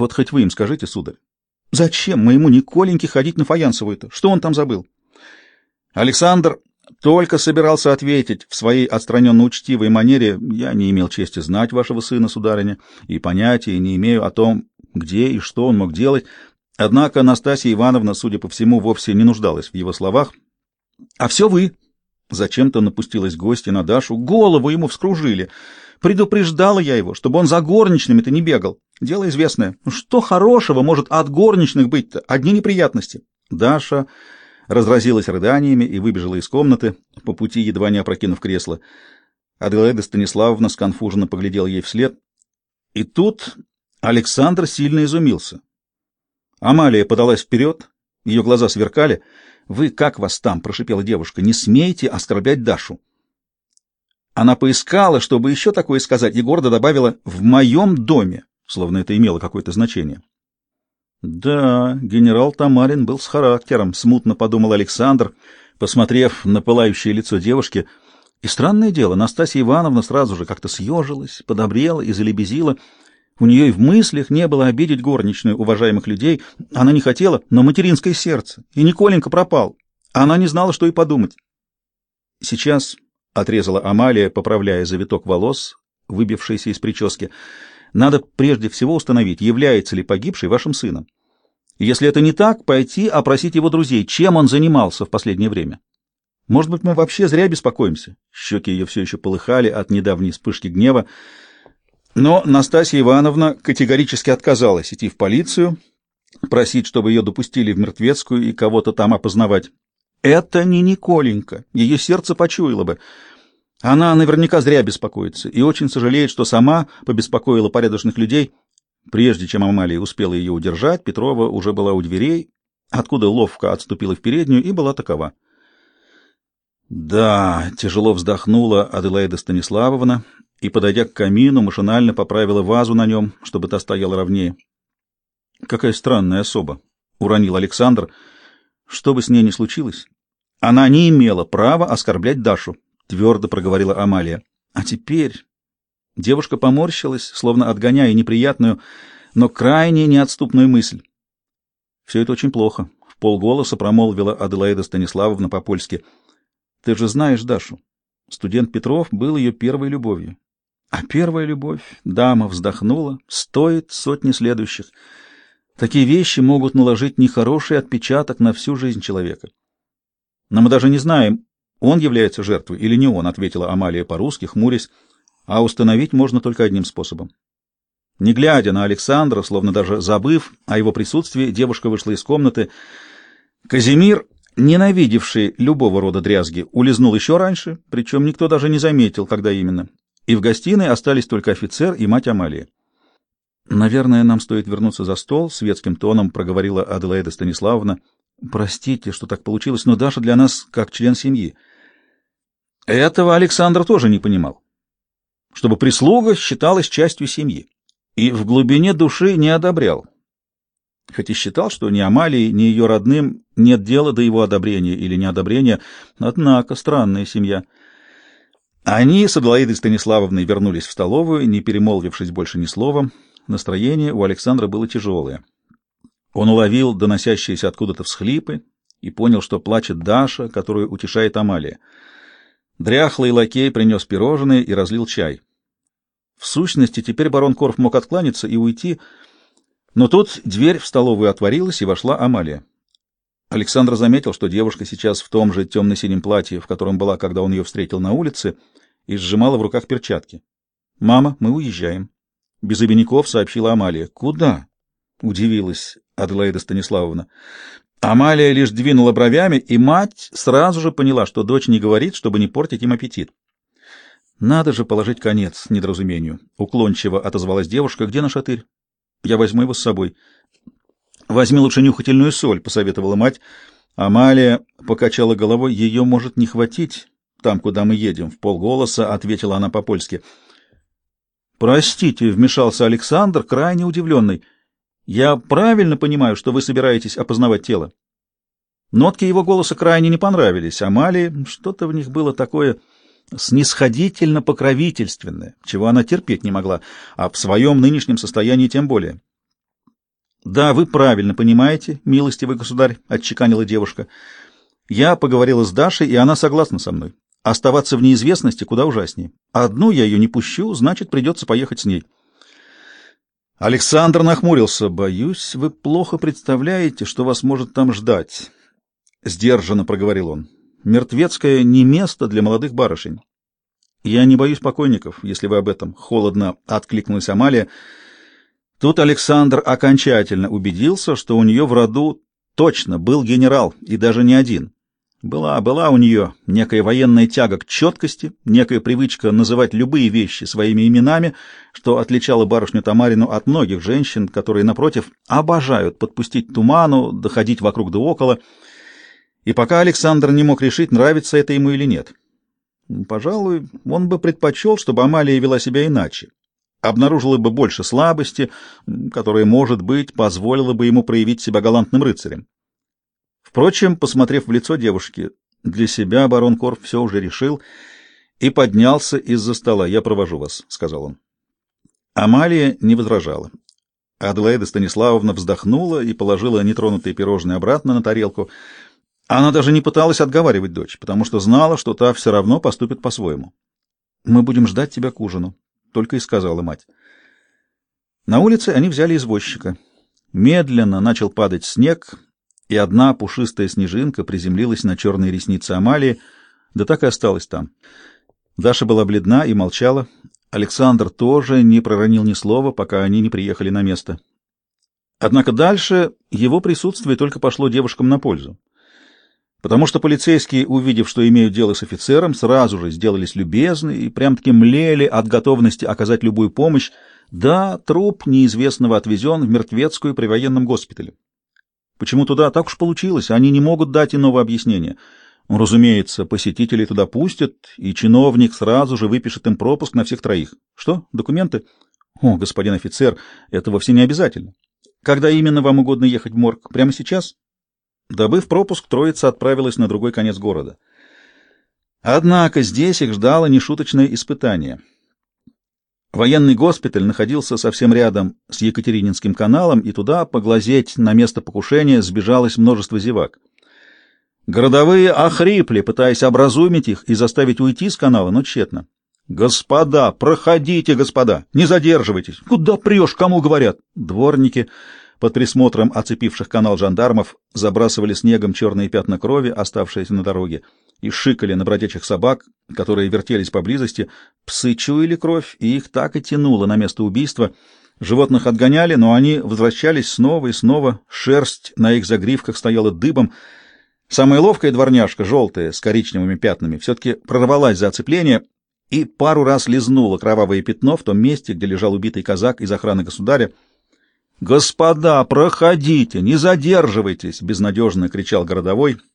Вот хоть вы им скажите, сударь, зачем моему Николеньке ходить на фаянсовую-то? Что он там забыл? Александр только собирался ответить в своей отстраненно учтивой манере, я не имел чести знать вашего сына, сударыня, и понятия не имею о том, где и что он мог делать, однако Настасья Ивановна, судя по всему, вовсе не нуждалась в его словах. — А все вы! — зачем-то напустилась гостья на Дашу, голову ему вскружили. Предупреждала я его, чтобы он за горничными-то не бегал. Дело известное. Что хорошего может от горничных быть-то? Одни неприятности. Даша разразилась рыданиями и выбежала из комнаты, по пути едва не опрокинув кресло. Аделаида Станиславовна сконфуженно поглядел ей вслед. И тут Александр сильно изумился. Амалия подалась вперед, ее глаза сверкали. «Вы, как вас там?» — прошипела девушка. «Не смейте оскорблять Дашу». Она поискала, чтобы еще такое сказать, и гордо добавила «в моем доме», словно это имело какое-то значение. Да, генерал Тамарин был с характером, смутно подумал Александр, посмотрев на пылающее лицо девушки. И странное дело, Настасья Ивановна сразу же как-то съежилась, подобрела и залебезила. У нее и в мыслях не было обидеть горничную уважаемых людей. Она не хотела, но материнское сердце. И Николенька пропал. Она не знала, что и подумать. Сейчас, — отрезала Амалия, поправляя завиток волос, выбившийся из прически, — надо прежде всего установить, является ли погибший вашим сыном. Если это не так, пойти опросить его друзей, чем он занимался в последнее время. Может быть, мы вообще зря беспокоимся. Щеки ее все еще полыхали от недавней вспышки гнева. Но Настасья Ивановна категорически отказалась идти в полицию, просить, чтобы ее допустили в Мертвецкую и кого-то там опознавать. Это не Николенька, ее сердце почуяло бы — она наверняка зря беспокоится и очень сожалеет, что сама побеспокоила порядочных людей. Прежде чем Амалия успела ее удержать, Петрова уже была у дверей, откуда ловко отступила в переднюю и была такова. «Да», — тяжело вздохнула Аделаида Станиславовна и, подойдя к камину, машинально поправила вазу на нем, чтобы та стояла ровнее. «Какая странная особа», — уронил Александр. «Что бы с ней ни случилось, она не имела права оскорблять Дашу» твердо проговорила Амалия. А теперь девушка поморщилась, словно отгоняя неприятную, но крайне неотступную мысль. Все это очень плохо, в полголоса промолвила Аделаида Станиславовна по-польски. Ты же знаешь Дашу. Студент Петров был ее первой любовью. А первая любовь, дама вздохнула, стоит сотни следующих. Такие вещи могут наложить нехороший отпечаток на всю жизнь человека. Но мы даже не знаем, «Он является жертвой или не он?» — ответила Амалия по-русски, хмурясь. «А установить можно только одним способом». Не глядя на Александра, словно даже забыв о его присутствии, девушка вышла из комнаты. Казимир, ненавидевший любого рода дрязги, улизнул еще раньше, причем никто даже не заметил, когда именно. И в гостиной остались только офицер и мать Амалии. «Наверное, нам стоит вернуться за стол», — светским тоном проговорила Аделаида Станиславовна. «Простите, что так получилось, но Даша для нас как член семьи». Этого Александр тоже не понимал, чтобы прислуга считалась частью семьи, и в глубине души не одобрял, хоть и считал, что ни Амалии, ни ее родным нет дела до его одобрения или неодобрения, однако странная семья. Они с Аделаидой Станиславовной вернулись в столовую, не перемолвившись больше ни словом. Настроение у Александра было тяжелое. Он уловил доносящиеся откуда-то всхлипы и понял, что плачет Даша, которую утешает Амалия. Дряхлый лакей принес пирожные и разлил чай. В сущности, теперь барон Корф мог откланяться и уйти, но тут дверь в столовую отворилась, и вошла Амалия. Александр заметил, что девушка сейчас в том же темно-синем платье, в котором была, когда он ее встретил на улице, и сжимала в руках перчатки. «Мама, мы уезжаем», — без обиняков сообщила Амалия. «Куда?» — удивилась Аделаида Станиславовна. Амалия лишь двинула бровями, и мать сразу же поняла, что дочь не говорит, чтобы не портить им аппетит. «Надо же положить конец недоразумению», — уклончиво отозвалась девушка. «Где наш отырь? Я возьму его с собой». «Возьми лучше нюхательную соль», — посоветовала мать. Амалия покачала головой. «Ее может не хватить там, куда мы едем», — в полголоса ответила она по-польски. «Простите», — вмешался Александр, крайне удивленный. Я правильно понимаю, что вы собираетесь опознавать тело? Нотки его голоса крайне не понравились. Амалии что-то в них было такое снисходительно-покровительственное, чего она терпеть не могла, а в своем нынешнем состоянии тем более. Да, вы правильно понимаете, милостивый государь, отчеканила девушка. Я поговорила с Дашей, и она согласна со мной. Оставаться в неизвестности куда ужаснее. Одну я ее не пущу, значит, придется поехать с ней. Александр нахмурился. «Боюсь, вы плохо представляете, что вас может там ждать», — сдержанно проговорил он. «Мертвецкое не место для молодых барышень». «Я не боюсь покойников, если вы об этом», — холодно откликнулась Амалия. Тут Александр окончательно убедился, что у нее в роду точно был генерал, и даже не один. Была, была у нее некая военная тяга к четкости, некая привычка называть любые вещи своими именами, что отличало барышню Тамарину от многих женщин, которые, напротив, обожают подпустить туману, доходить вокруг да около. И пока Александр не мог решить, нравится это ему или нет. Пожалуй, он бы предпочел, чтобы Амалия вела себя иначе. Обнаружила бы больше слабости, которые, может быть, позволило бы ему проявить себя галантным рыцарем. Впрочем, посмотрев в лицо девушки, для себя барон Корф все уже решил и поднялся из-за стола. «Я провожу вас», — сказал он. Амалия не возражала. Аделаида Станиславовна вздохнула и положила нетронутые пирожные обратно на тарелку. Она даже не пыталась отговаривать дочь, потому что знала, что та все равно поступит по-своему. «Мы будем ждать тебя к ужину», — только и сказала мать. На улице они взяли извозчика. Медленно начал падать снег, и одна пушистая снежинка приземлилась на черные ресницы Амалии, да так и осталась там. Даша была бледна и молчала. Александр тоже не проронил ни слова, пока они не приехали на место. Однако дальше его присутствие только пошло девушкам на пользу. Потому что полицейские, увидев, что имеют дело с офицером, сразу же сделались любезны и прям-таки млели от готовности оказать любую помощь. Да, труп неизвестного отвезен в мертвецкую при военном госпитале. Почему туда так уж получилось? Они не могут дать иного объяснения. Разумеется, посетителей туда пустят, и чиновник сразу же выпишет им пропуск на всех троих. Что? Документы? О, господин офицер, это вовсе не обязательно. Когда именно вам угодно ехать в морг? Прямо сейчас? Добыв пропуск, троица отправилась на другой конец города. Однако здесь их ждало нешуточное испытание — Военный госпиталь находился совсем рядом с Екатерининским каналом, и туда поглазеть на место покушения сбежалось множество зевак. Городовые охрипли, пытаясь образумить их и заставить уйти с канала, но тщетно. «Господа, проходите, господа, не задерживайтесь! Куда прешь, кому говорят?» Дворники под присмотром оцепивших канал жандармов забрасывали снегом черные пятна крови, оставшиеся на дороге и шикали на бродячих собак, которые вертелись поблизости. Псы чуяли кровь, и их так и тянуло на место убийства. Животных отгоняли, но они возвращались снова и снова. Шерсть на их загривках стояла дыбом. Самая ловкая дворняжка, желтая, с коричневыми пятнами, все-таки прорвалась за оцепление и пару раз лизнула кровавое пятно в том месте, где лежал убитый казак из охраны государя. «Господа, проходите, не задерживайтесь!» — безнадежно кричал городовой —